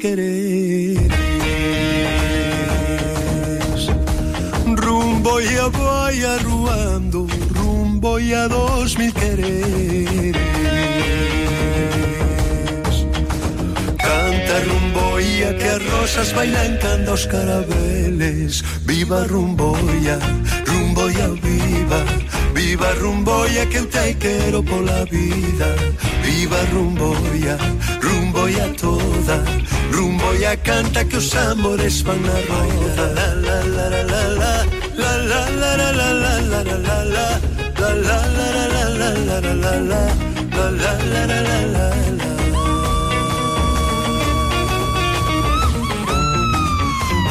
quereres Rumbo ia vai arruando Rumbo ia dos mil quereres Canta rumboia que as rosas bailan cando os carabeles Viva rumboia, rumboia viva. Viva rumboia que eu te quero pola vida. Viva rumboia, María canta que os amores van na roda La la la la la la La la la la la la la la la la La la la la la la la la la La la la la la la la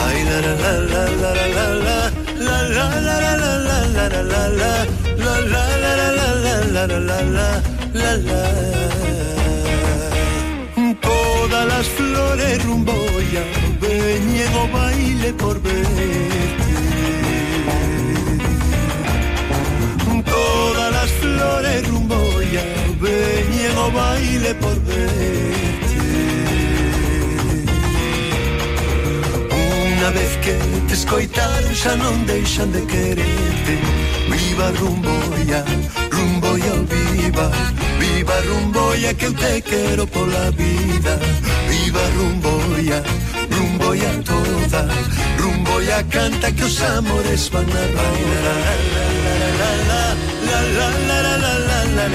Ay la la la la la la la la La la la la la la la la la la La la la la la la la la la la la Todas las flores rumbo ya, veñego baile por verte. Todas las flores rumbo ya, veñego baile por verte. Una vez que te escoitar xa non deixan de quererte. Viva rumbo ya, rumbo ya, viva. Viva rumboya que eu te quero pola vida. Viva rumboia, rumboia toda Rumboia canta que os amores van a bailar la la la la la la la la la la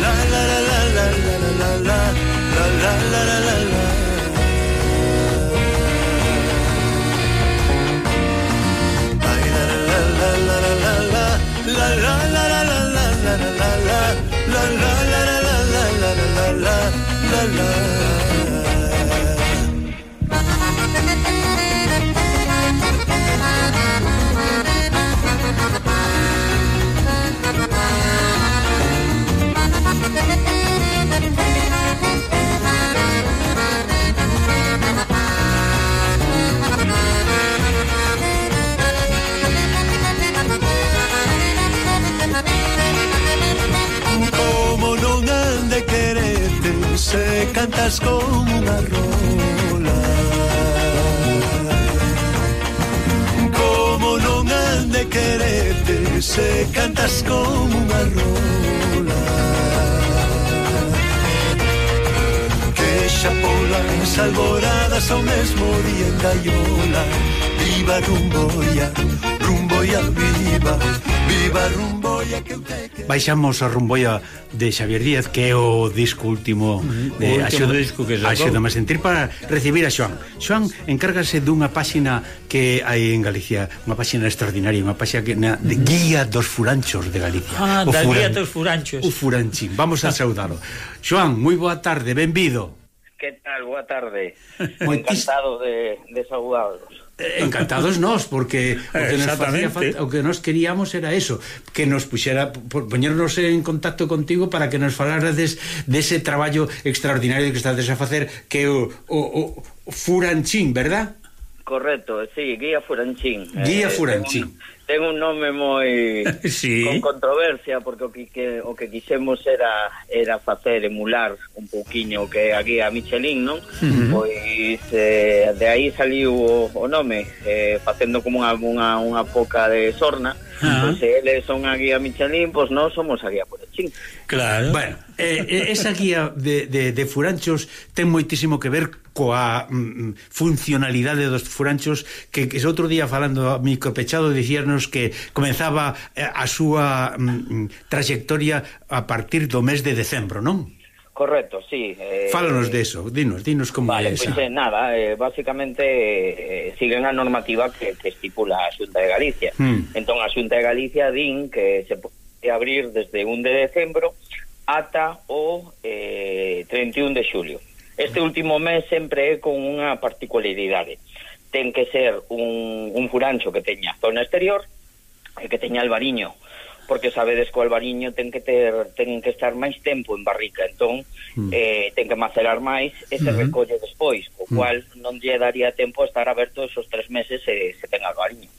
la la la la la As alboradas ao mesmo día en Gaiola Viva Rumboia, Rumboia viva Viva Rumboia que eu te quero Baixamos a Rumboia de Xavier Díaz Que é o disco último de Axuda, disco que Axúdame a sentir para recibir a Xoan Xoan encárgase dunha páxina que hai en Galicia Unha páxina extraordinaria Unha páxina de guía dos furanchos de Galicia. Ah, o da furan, guía dos furanchos. O furanchín, vamos a saudalo. Xoan, moi boa tarde, benvido. Que tal? Boa tarde. Moitis... Encantado de, de saludarlos. Eh, encantados nós, porque o que, nos facía falta, o que nos queríamos era eso, que nos puxera, poñernos en contacto contigo para que nos falarades dese traballo extraordinario que estades a facer, que o, o, o Furanchín, verdad? Correcto, sí, Guía Furanchín. Guía eh, Furanchín ten un nome moi sí. con controversia porque o que, que o que quixemos era era facer emular un pouquiño que é a Michelin, non? Uh -huh. Pois eh, de aí saliu o, o nome, eh, facendo como unha unha, unha poca de sorna. Uh -huh. Pois eles son a guía Michelin, pois nós somos a guía Purechín. Claro. Bueno, eh, eh, esa guía de, de, de furanchos ten moitísimo que ver coa mm, mm funcionalidade dos furanchos que, que outro día falando a micropechado dicíarnos anos que comenzaba eh, a súa mm, mm trayectoria a partir do mes de decembro, non? Correcto, sí. Eh, Fálanos de eso, dinos, dinos como vale, é esa. Pois, eh, nada, eh, basicamente eh, siguen a normativa que, que estipula a Xunta de Galicia. Mm. Entón, a Xunta de Galicia din que se pode abrir desde 1 de decembro ata o eh, 31 de xulio. Este último mes sempre é con unha particularidade ten que ser un, un furancho que teña zona exterior e que teña albariño porque sabedes que o albariño ten que ter ten que estar máis tempo en barrica entón mm. eh, ten que macerar máis e se hmm. recolle despois o hmm. cual mm. non lle daría tempo a estar aberto esos tres meses se, se ten albariño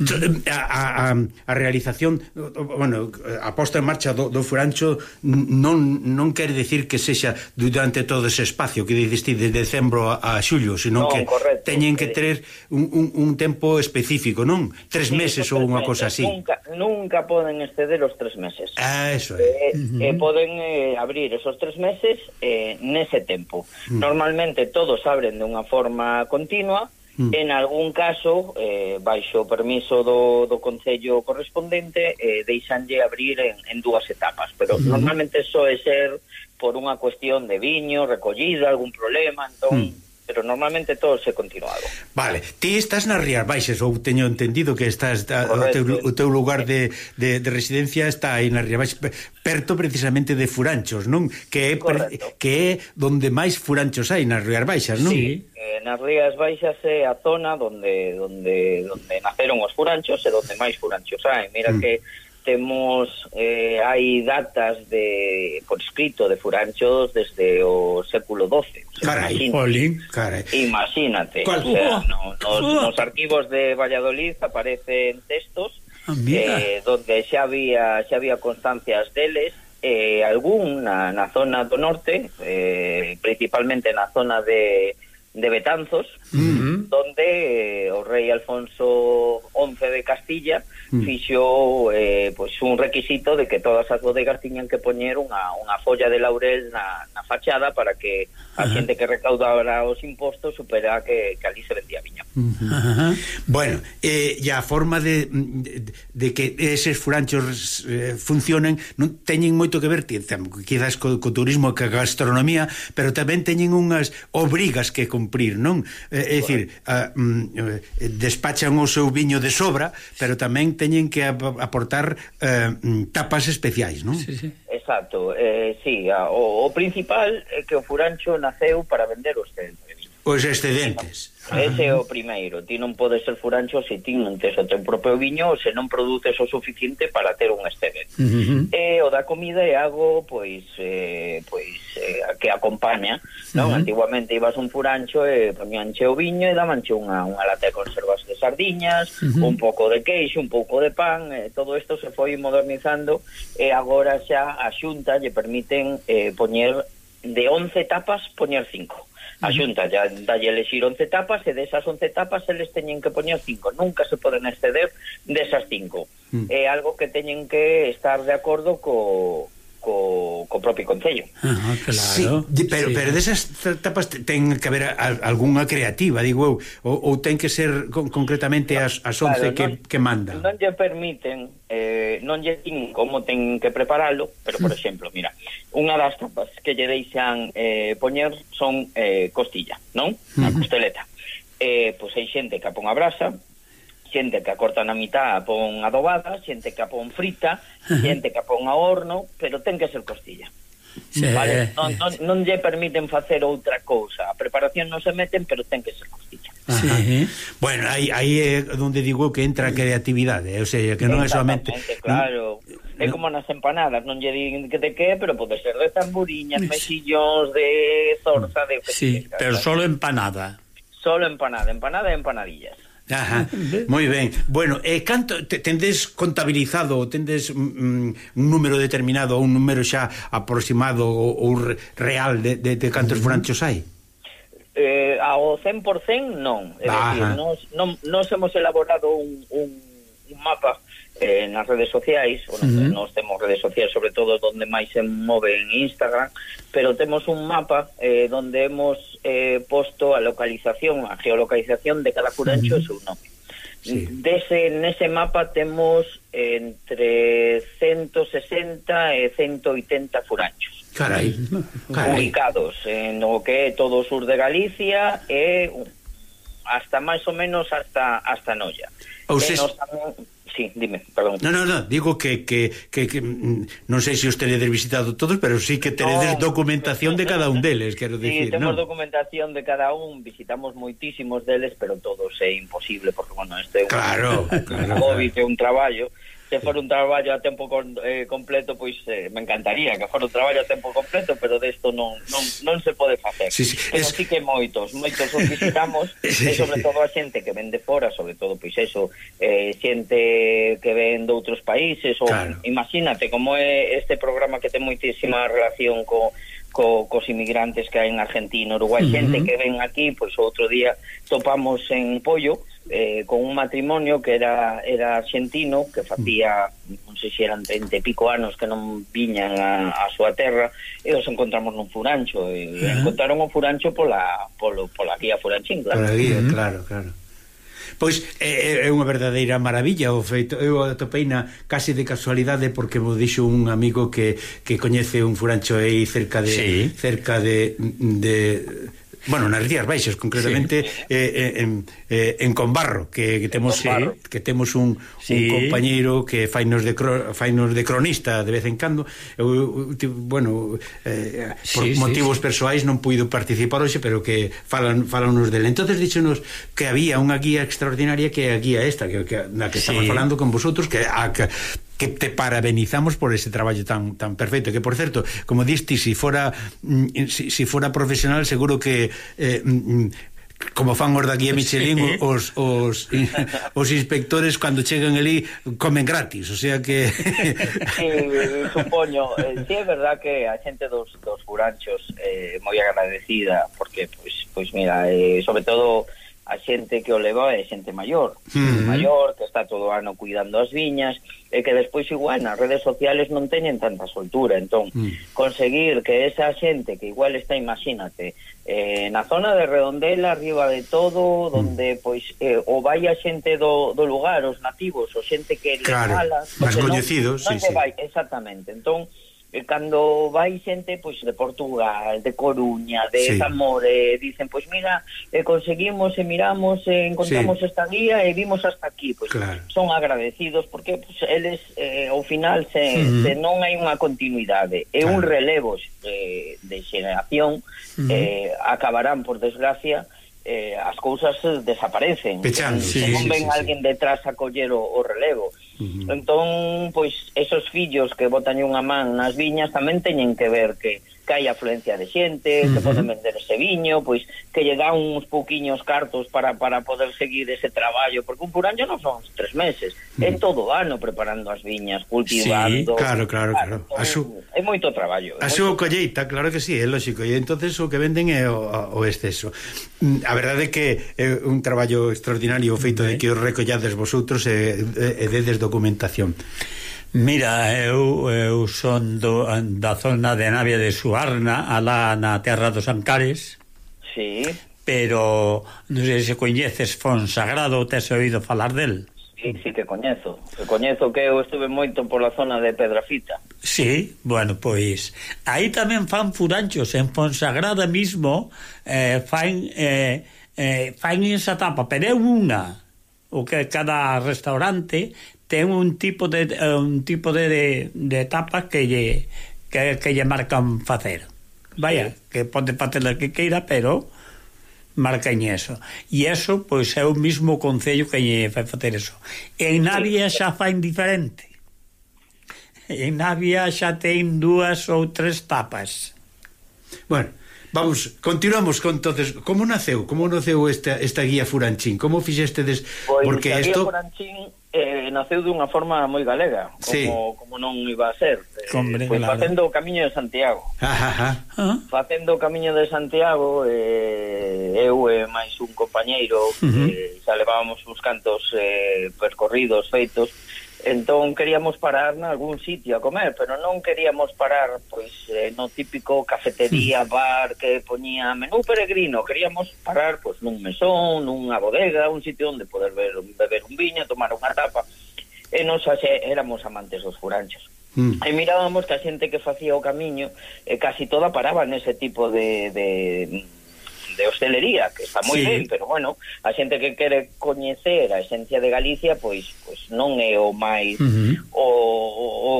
Eh, a, a, a realización bueno, a posta en marcha do, do furancho non, non quer decir que sexa durante todo ese espacio que diciste de decembro a, a xullo senón non, que correcto, teñen que eh. ter un, un, un tempo específico non? tres sí, meses ou unha cosa así nunca, nunca poden exceder os tres meses ah, eso é eh, uh -huh. eh, poden eh, abrir esos tres meses eh, nese tempo uh -huh. normalmente todos abren de unha forma continua mm. en algún caso, eh, baixo o permiso do, do Concello correspondente, eh, deixanlle abrir en, en dúas etapas, pero mm. normalmente só é ser por unha cuestión de viño, recollida, algún problema, entón... Mm pero normalmente todo se continuado. Vale, ti estás nas Rías Baixas ou teño entendido que estás a, o, teu, o teu lugar de, de, de residencia está aí nas Rías Baixas, perto precisamente de Furanchos, non? Que é Correcto. que é onde máis furanchos hai nas Rías Baixas, non? Sí nas Rías Baixas é a zona onde onde onde naceron os furanchos e donde máis furanchos hai. Mira mm. que temos eh, hai datas de por escrito de furanchos desde o século XII. Carai, imagínate. Carai. Imagínate. O sea, no, nos, nos arquivos de Valladolid aparecen textos ah, eh, donde xa había xa había constancias deles eh, algún na, na zona do norte, eh, principalmente na zona de de Betanzos mm donde eh, o rei Alfonso XI de Castilla mm. fixo eh, pois un requisito de que todas as bodegas tiñan que poñer unha, unha folla de laurel na, na fachada para que a Ajá. xente que recaudara os impostos supera que, que ali se vendía viña. Uh -huh. Bueno, eh, e a forma de, de, de que eses furanchos eh, funcionen non teñen moito que ver quizás co, co turismo que a gastronomía, pero tamén teñen unhas obrigas que cumprir, non? Eh, É, é dicir, a, mm, despachan o seu viño de sobra, pero tamén teñen que aportar eh, mm, tapas especiais, non? Sí, sí. Exacto, eh, sí, a, o, o principal é que o Furancho naceu para vender os centros. Os excedentes. Ese é o primeiro. Ti non podes ser furancho se ti non tes o teu propio viño se non produces o suficiente para ter un excedente. Uh -huh. E o da comida é algo pois eh, pois eh, que acompaña, non? Uh -huh. Antiguamente ibas un furancho e poñanche o viño e dabanche unha, unha lata de conservas de sardiñas, uh -huh. un pouco de queixo, un pouco de pan, eh, todo isto se foi modernizando e agora xa a Xunta lle permiten eh, poñer de 11 tapas poñer 5. A Xunta ya dalle elexir 11 etapas e desas 11 etapas eles teñen que poñer 5. Nunca se poden exceder desas 5. Mm. É algo que teñen que estar de acordo co, co, co propio Concello. Ah, claro. Sí, pero, sí. pero desas tapas ten que haber a, a, algunha creativa, digo eu, ou, ou ten que ser con, concretamente as, as 11 claro, que, non, que manda. Non lle permiten, eh, non lle din como ten que preparalo, pero, por exemplo, mira, unha das tapas que lle deixan eh, poñer son eh, costilla, non? A uh -huh. costeleta. Eh, pois hai xente que a pon a brasa, xente que a corta na mitad a pon adobada, xente que a pon frita, xente que a pon a horno, pero ten que ser costilla. Sí. Vale, non, non, non lle permiten facer outra cousa. A preparación non se meten, pero ten que ser costilla. Sí. Bueno, aí aí é onde digo que entra a creatividade, eh? o sea, que non é solamente claro. Non... É como nas empanadas, non lle din que de que, pero pode ser de tamburiñas, mexillóns, de zorza, de... Sí, pero solo empanada. Solo empanada, empanada e empanadillas. Ajá, moi ben. Bueno, e canto te, tendes contabilizado tendes mm, mm, un número determinado ou un número xa aproximado ou, ou real de, de, de cantos franchos hai? Eh, ao 100% non, é Ajá. decir, nos, non, nos hemos elaborado un, un, un mapa eh, nas redes sociais, bueno, uh -huh. nós temos redes sociais sobre todo donde máis se move en Instagram, pero temos un mapa eh, donde hemos eh, posto a localización, a geolocalización de cada curancho uh -huh. e seu nome. Sí. Dese, nese mapa temos entre 160 e 180 furanchos carai, carai. ubicados en o que é todo o sur de Galicia e hasta máis ou menos hasta hasta Noia. Ou se... nos tamén Sí, dime, perdón. No, no, no, digo que, que, que, que mm, non sei se os tenedes visitado todos, pero sí que tenedes no. documentación de cada un deles, quero dicir, sí, temos non? documentación de cada un, visitamos moitísimos deles, pero todos é imposible, porque, bueno, este é un, claro, un, claro, COVID, claro. é un traballo, se for un traballo a tempo con, eh, completo, pois eh, me encantaría que for un traballo a tempo completo, pero desto non, non, non se pode facer. Sí, sí, pero es... sí que moitos, moitos os visitamos, sí, e sobre todo a xente que ven de fora, sobre todo, pois eso, eh, xente que ven de outros países, ou claro. imagínate como é este programa que ten moitísima relación co co, cos inmigrantes que hai en Argentina, Uruguai, uh -huh. xente que ven aquí, pois pues, outro día topamos en Pollo eh, con un matrimonio que era era argentino, que facía, non sei se eran 30 e pico anos que non viñan a, a súa terra, e os encontramos nun furancho, e uh -huh. encontraron o furancho pola, polo, pola guía furanchín, claro. Pola guía, claro, claro. Pois é, é unha verdadeira maravilla o feito. Eu atopei na case de casualidade porque me dixo un amigo que, que coñece un furancho aí cerca de sí. cerca de, de bueno, nas Rías Baixas concretamente sí. Eh, eh, en, eh, en Conbarro, que, que temos Conbarro. Eh, que temos un, sí. un compañeiro que fainos de cro, fainos de cronista de vez en cando. Eu, eu bueno, eh, por sí, motivos sí. persoais non puido participar hoxe, pero que falan falanos del. Entonces díxonos que había unha guía extraordinaria que é a guía esta que, que na que sí. estamos falando con vosotros que a, que que te parabenizamos por ese traballo tan tan perfecto, que por certo, como diste, si fora mm, si, si fora profesional seguro que eh, mm, mm, como fan os da guía Michelin sí. os, os, os inspectores cando chegan ali comen gratis o sea que sí, supoño, eh, sí é verdad que a xente dos, dos furanchos eh, moi agradecida porque, pois, pues, pois pues mira, eh, sobre todo a xente que o leva é xente maior, uh maior que está todo o ano cuidando as viñas e que despois igual nas redes sociales non teñen tanta soltura, entón mm. conseguir que esa xente que igual está, imagínate, eh, na zona de Redondela, arriba de todo, mm. donde pois eh, o vai a xente do, do lugar, os nativos, o xente que claro, le fala, máis coñecidos, non, non sí, se sí. vai exactamente. Entón e cando vai xente pois de Portugal, de Coruña, de sí. Zamore, eh, dicen, pois mira, eh, conseguimos e eh, miramos, e eh, encontramos sí. esta guía e vimos hasta aquí, pois claro. son agradecidos porque pois, eles eh, ao final se, uh -huh. se non hai unha continuidade, é claro. un relevo de, de xeración, uh -huh. eh, acabarán por desgracia eh, as cousas desaparecen. Pechan, sí, non ven sí, sí, alguén detrás a coller o, o relevo. -huh. Entón, pois, esos fillos que botan unha man nas viñas tamén teñen que ver que que hai afluencia de xente, uh -huh. que poden vender ese viño, pois que lle dan uns pouquiños cartos para, para poder seguir ese traballo, porque un puraño non son tres meses, uh -huh. é todo o ano preparando as viñas, cultivando... Sí, claro, claro, claro. claro. A su... É moito traballo. A súa colleita, claro que sí, é lógico, e entonces o que venden é o, o exceso. Mm, a verdade é que é un traballo extraordinario o feito de que os recollades vosotros e, e, e dedes documentación. Mira, eu, eu son do, da zona de Navia de Suarna, alá na terra dos Ancares. Sí. Pero non sei se coñeces Fonsagrado, tes oído falar del? Sí, sí que coñezo. Que coñezo que eu estuve moito pola zona de Pedrafita. Sí, bueno, pois aí tamén fan furanchos en Fonsagrada mismo, eh, fan eh, eh, fan esa tapa, pero é unha o que cada restaurante ten un tipo de eh, un tipo de, de, de etapas que lle que, que lle marcan facer. Vaya, que pode facer o que queira, pero marcan eso. E eso, pois, é o mismo concello que lle fai facer eso. En Navia xa fain diferente. En Navia xa ten dúas ou tres tapas. Bueno, Vamos, continuamos con entonces, como naceu? Como naceu esta esta guía Furanchín? Como fixestedes pois, porque a esto guía Furanchín eh, naceu dunha forma moi galega, como sí. como non iba a ser. Eh, Hombre, pois, claro. facendo o camiño de Santiago. Ajá, ajá. Ah, ah, ah. Facendo o camiño de Santiago eh, eu e eh, máis un compañeiro uh -huh. eh, xa levábamos uns cantos eh, percorridos feitos Entón queríamos parar nalgún sitio a comer, pero non queríamos parar pois eh, no típico cafetería, bar que poñía menú peregrino, queríamos parar pois nun mesón, nunha bodega, un sitio onde poder ver, beber un viño, tomar unha tapa. E nos axe, éramos amantes dos furanchos. Mm. E mirábamos que a xente que facía o camiño eh, casi toda paraba nese tipo de, de de hostelería, que está moi sí. ben, pero bueno, a xente que quere coñecer a esencia de Galicia, pois pois non é o máis uh -huh. o,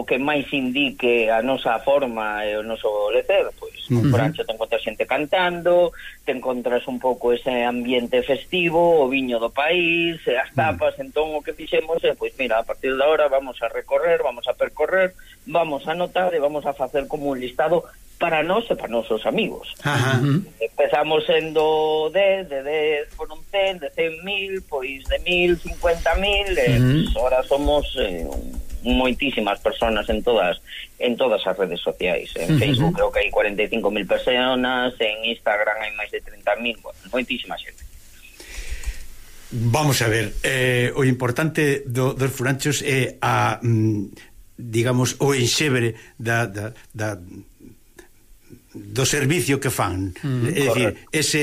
o que máis indique a nosa forma e o noso lecer, pois uh -huh. por ancho te encontras xente cantando, te encontras un pouco ese ambiente festivo, o viño do país, as tapas, uh -huh. entón o que fixemos é pois mira, a partir de agora vamos a recorrer, vamos a percorrer, vamos a notar e vamos a facer como un listado para nós e para nosos amigos. Ajá. Empezamos sendo 10, de 10 por un 10, de 100 mil, pois de 1000, 50 mil, e pois ahora somos eh, moitísimas personas en todas en todas as redes sociais. En uh -huh. Facebook creo que hai 45.000 personas, en Instagram hai máis de 30.000, bueno, moitísima xente. Vamos a ver, eh, o importante do, dos furanchos é a, mm, digamos, o enxebre da, da, da do servicio que fan. Mm, é dicir, ese,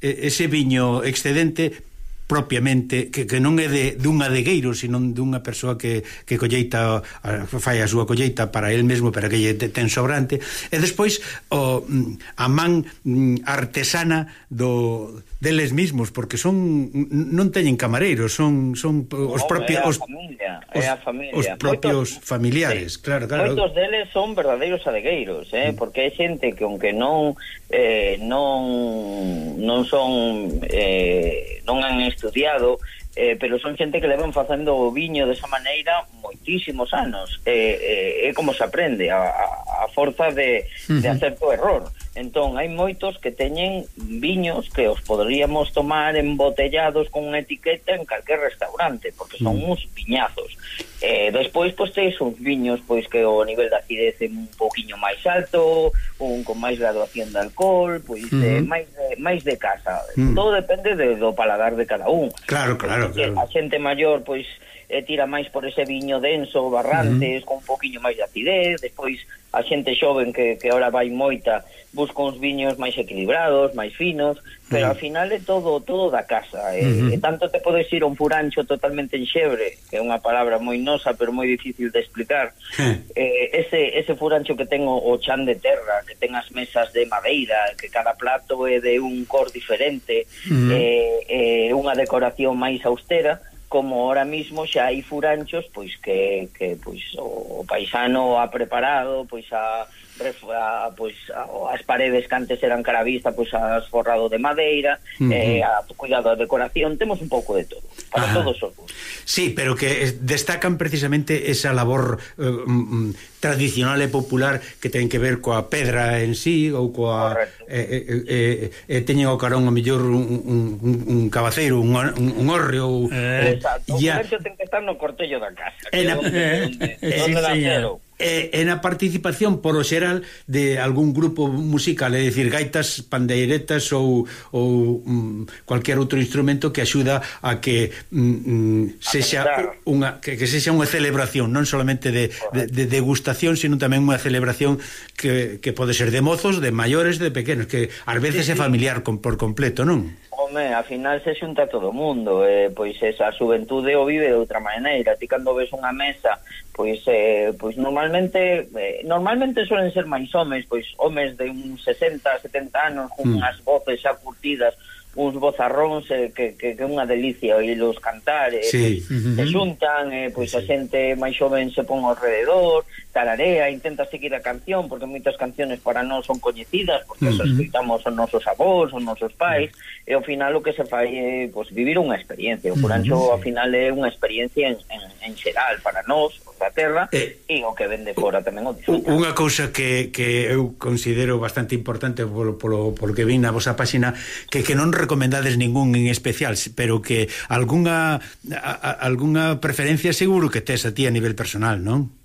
ese viño excedente propiamente, que, que non é de, dun adegueiro, sino dunha persoa que, que colleita, a, fai a súa colleita para el mesmo, para que lle ten sobrante. E despois, o, mm, a man mm, artesana do, deles mismos, porque son non teñen camareiros, son son os propios os, familia, os, é a familia. os propios moitos, familiares, sí, claro, claro. Moitos deles son verdadeiros adegueiros, eh, mm. porque é xente que aunque non eh, non non son eh, non han estudiado eh, pero son xente que levan facendo o viño desa maneira moitísimos anos. É eh, eh, eh, como se aprende, a, a forza de, uh -huh. de acerto error. Entón, hai moitos que teñen viños que os poderíamos tomar embotellados con unha etiqueta en calquer restaurante, porque son mm. uns viñazos. Eh, despois, pois, teis uns viños pois que o nivel de acidez é un poquinho máis alto, un con máis graduación de alcohol, pois mm. eh, máis, de, máis de casa. Mm. Todo depende de, do paladar de cada un. Claro, claro, claro. A xente maior, pois, eh, tira máis por ese viño denso, barrantes, mm. con un poquinho máis de acidez, despois a xente xoven que, que ahora vai moita busca uns viños máis equilibrados, máis finos, pero ao final é todo todo da casa. E, e tanto te podes ir a un furancho totalmente enxebre, que é unha palabra moi nosa, pero moi difícil de explicar. Eh, ese, ese furancho que ten o, o chan de terra, que ten as mesas de madeira, que cada plato é de un cor diferente, eh, eh, unha decoración máis austera, como ahora mismo xa hai furanchos pois que, que pois o, o paisano ha preparado pois a a, pois, a, as paredes que antes eran cara vista, pois as forrado de madeira, uh -huh. eh, a, cuidado a decoración, temos un pouco de todo, para Ajá. todos os gustos. Sí, pero que destacan precisamente esa labor eh, mm, mm, tradicional e popular que ten que ver coa pedra en sí ou coa Correcto. eh, eh, eh, eh teñen o carón o mellor un, un, un cabaceiro, un, un, un ou... Eh, Exacto, ya... o ten que estar no cortello da casa. Eh, na... onde, eh, onde, eh, onde sí, e, e na participación por o xeral de algún grupo musical, é dicir, gaitas, pandeiretas ou, ou mm, cualquier outro instrumento que axuda a que mm, mm sexa unha que, que sexa unha celebración, non solamente de, de, de degustación, sino tamén unha celebración que, que pode ser de mozos, de maiores, de pequenos, que ás veces sí, sí. é familiar con, por completo, non? home, a final se xunta todo o mundo, eh, pois esa xuventude o vive de outra maneira, ti cando ves unha mesa, pois eh, pois normalmente eh, normalmente suelen ser máis homes, pois homes de uns 60, 70 anos, con mm. unhas voces xa curtidas, uns bozarróns eh, que, que, que unha delicia oílos cantar, eh, sí. pois, se xuntan, eh, pois sí. a xente máis xoven se pon ao rededor, tararea, intenta seguir a canción, porque moitas canciones para nós son coñecidas, porque uh -huh. escoitamos os nosos avós, os nosos pais, e ao final o que se fai é pues, vivir unha experiencia. O Furancho ao final é unha experiencia en, en, en xeral para nós, da terra, eh, e o que vende fora tamén o disfruta. Unha cousa que, que eu considero bastante importante polo, polo, polo que vin na vosa páxina, que, que non recomendades ningún en especial, pero que algunha, a, a, algunha preferencia seguro que tes a ti a nivel personal, non?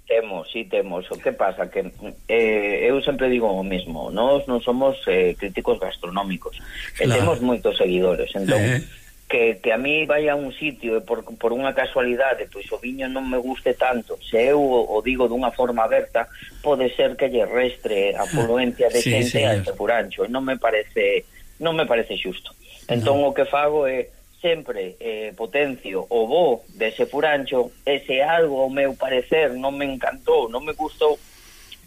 si temos, o que pasa que eh, eu sempre digo o mismo, nós non somos eh, críticos gastronómicos, claro. e temos moitos seguidores, entón eh. que, que a mí vai a un sitio e por, por unha casualidade, pois o viño non me guste tanto, se eu o, o digo dunha forma aberta, pode ser que lle restre a afluencia de sí, xente señor. a este furancho, non me parece non me parece xusto. Entón no. o que fago é sempre eh, potencio o bo dese furancho e se algo, ao meu parecer, non me encantou, non me gustou,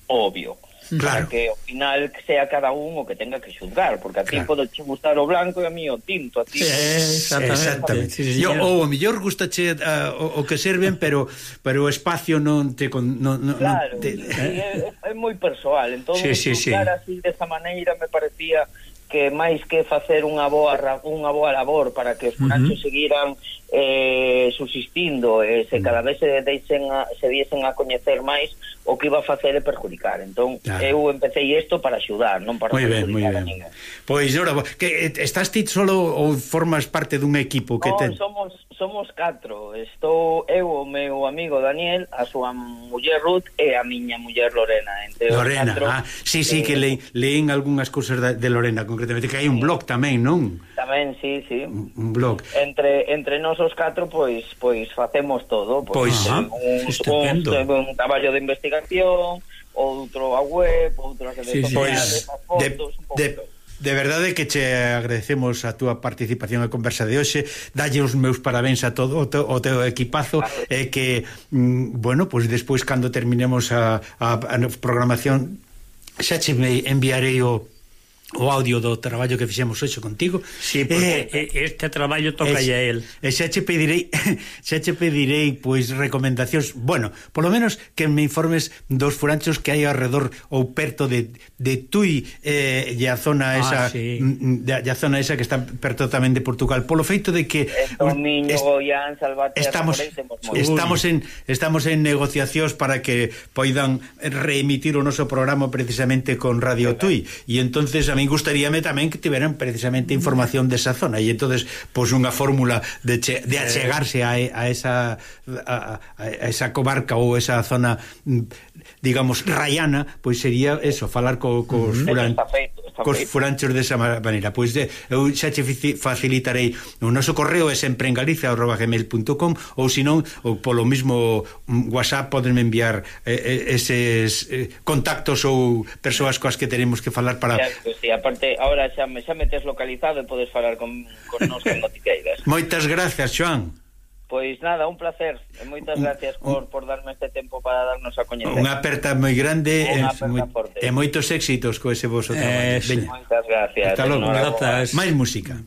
obvio. Claro. Para que ao final sea cada un o que tenga que xuzgar, porque a ti claro. pode gustar o blanco e a mí o tinto, a ti. Exactamente. exactamente. Sí, Yo, ou a mellor gustache uh, o, o que serven, pero pero o espacio non te con, non, non, claro, non te... É, é eh. moi persoal, entón sí, sí, xuzgar sí. así desta maneira me parecía que máis que facer unha boa unha boa labor para que os muchachos uh -huh. seguiran eh, subsistindo e eh, se mm. cada vez se, deixen a, se diesen a coñecer máis o que iba a facer é perjudicar. Entón claro. eu empecé isto para axudar non para muy perjudicar ben, a ninguén. Pois, ora, que eh, estás ti solo ou formas parte dun equipo que no, ten? somos, somos catro. Estou eu o meu amigo Daniel a súa muller Ruth e a miña muller Lorena. Entre Lorena, catro, ah, sí, sí, eh, que le, leen algunhas cousas de, de Lorena concretamente que hai un blog tamén, non? Tamén, sí, sí. Un blog. Entre, entre nós nós os catro pois pois facemos todo, pois, pois ah, un, un, un traballo de investigación, outro a web, outro a redes sí, sociales. Pois, de, de, De verdade que che agradecemos a túa participación e conversa de hoxe. Dalle os meus parabéns a todo o teu, o teu equipazo E que, mm, bueno, pois despois cando terminemos a, a, a programación Xa che me enviarei o o audio do traballo que fixemos hoxe contigo. Sí, porque eh, eh este traballo toca es, a él. E xa che pedirei, xa che pedirei pois recomendacións, bueno, polo menos que me informes dos furanchos que hai ao redor ou perto de, de Tui eh, e a zona ah, esa ah, sí. Mm, mm, de a zona esa que está perto tamén de Portugal, polo feito de que Tomiño, est Goián, Salvate, estamos estamos en estamos en negociacións para que poidan reemitir o noso programa precisamente con Radio Tui e entonces a tamén gustaríame tamén que tiveran precisamente información desa zona. E entonces pois unha fórmula de, che, de achegarse a, a esa a, a esa comarca ou esa zona mm, digamos rayana, pois sería eso, falar co, cos uh furan... Está feito, cos furanchos desa maneira. Pois de, eu xa che facilitarei o noso correo é sempre en galicia@gmail.com ou senón ou polo mismo mm, WhatsApp podenme enviar eh, eh, eses eh, contactos ou persoas coas que tenemos que falar para Exacto, sí, aparte agora xa me xa me tes localizado e podes falar con con nos cando ti queiras. Moitas gracias, Joan. Pois nada, un placer. E moitas gracias por, por darme este tempo para darnos a coñecer. Unha aperta moi grande e, moi, e moitos éxitos co ese vosso traballo. Eh, sí. Moitas gracias. Hasta logo. Grazas. Máis música.